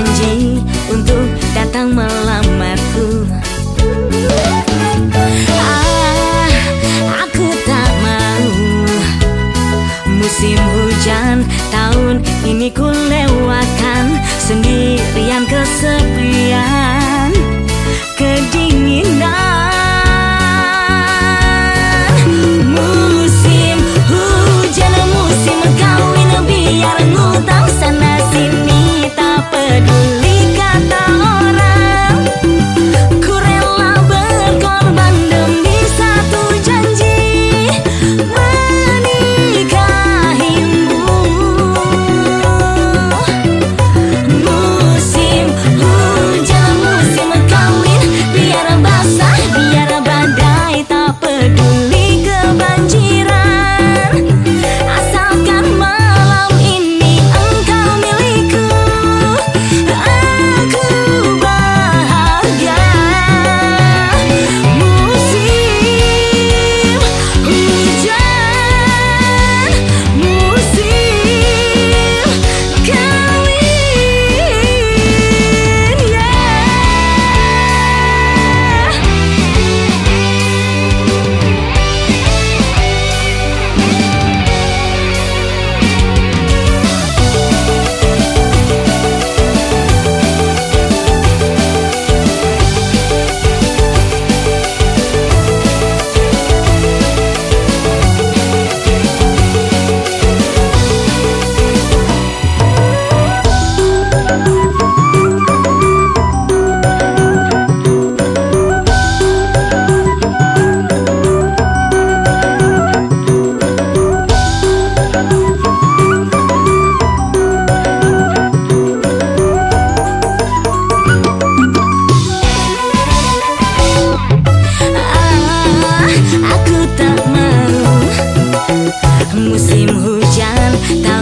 Janji untuk datang melamarku. Ah, aku tak mau. Musim hujan tahun ini ku lewatkan Sendirian kesepian. Kediri janji